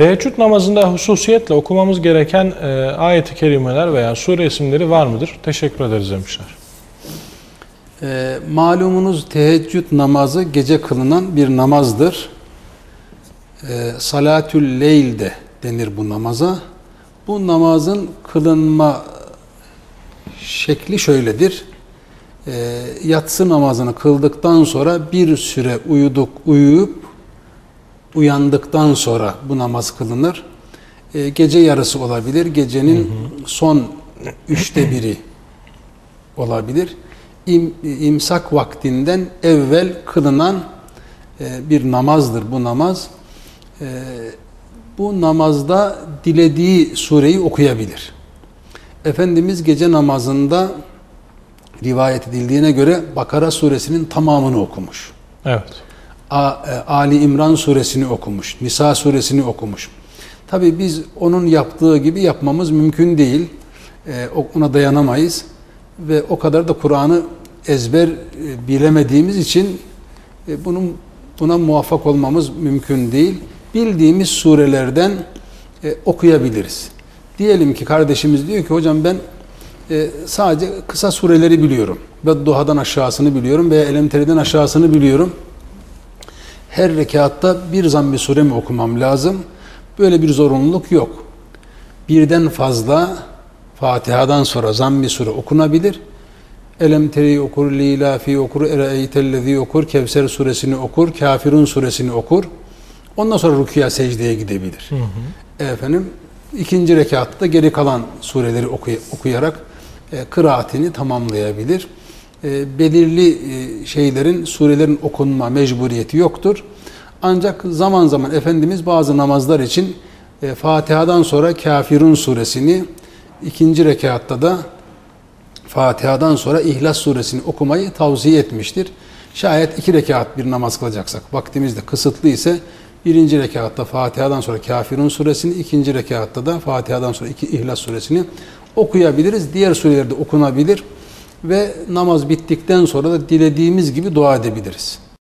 Teheccüd namazında hususiyetle okumamız gereken e, ayet-i kerimeler veya sure isimleri var mıdır? Teşekkür ederiz demişler. E, malumunuz teheccüd namazı gece kılınan bir namazdır. E, salatül leyl de denir bu namaza. Bu namazın kılınma şekli şöyledir. E, yatsı namazını kıldıktan sonra bir süre uyuduk, uyuyup uyandıktan sonra bu namaz kılınır. E, gece yarısı olabilir, gecenin hı hı. son üçte biri olabilir. İm, imsak vaktinden evvel kılınan e, bir namazdır bu namaz. E, bu namazda dilediği sureyi okuyabilir. Efendimiz gece namazında rivayet edildiğine göre Bakara suresinin tamamını okumuş. Evet. E, Ali İmran suresini okumuş, Nisa suresini okumuş. Tabi biz onun yaptığı gibi yapmamız mümkün değil. E, ona dayanamayız. Ve o kadar da Kur'an'ı ezber e, bilemediğimiz için bunun buna muvaffak olmamız mümkün değil. Bildiğimiz surelerden okuyabiliriz. Diyelim ki kardeşimiz diyor ki hocam ben sadece kısa sureleri biliyorum. Ve duhadan aşağısını biliyorum veya elemteriden aşağısını biliyorum her rekatta bir zamm-ı sure mi okumam lazım? Böyle bir zorunluluk yok. Birden fazla Fatiha'dan sonra zamm-ı sure okunabilir. Elem teri okur, lilafi okur, ereeytellezi okur, Kevser suresini okur, Kafirun suresini okur. Ondan sonra rüküya secdeye gidebilir. Hı hı. Efendim ikinci rekatta geri kalan sureleri okuy okuyarak e, kıraatini tamamlayabilir e, belirli e, şeylerin, surelerin okunma mecburiyeti yoktur. Ancak zaman zaman Efendimiz bazı namazlar için e, Fatiha'dan sonra Kafirun suresini, ikinci rekatta da Fatiha'dan sonra İhlas suresini okumayı tavsiye etmiştir. Şayet iki rekat bir namaz kılacaksak, vaktimiz de kısıtlı ise birinci rekatta Fatiha'dan sonra Kafirun suresini, ikinci rekatta da Fatiha'dan sonra iki İhlas suresini okuyabiliriz. Diğer sureler de okunabilir ve namaz bittikten sonra da dilediğimiz gibi dua edebiliriz.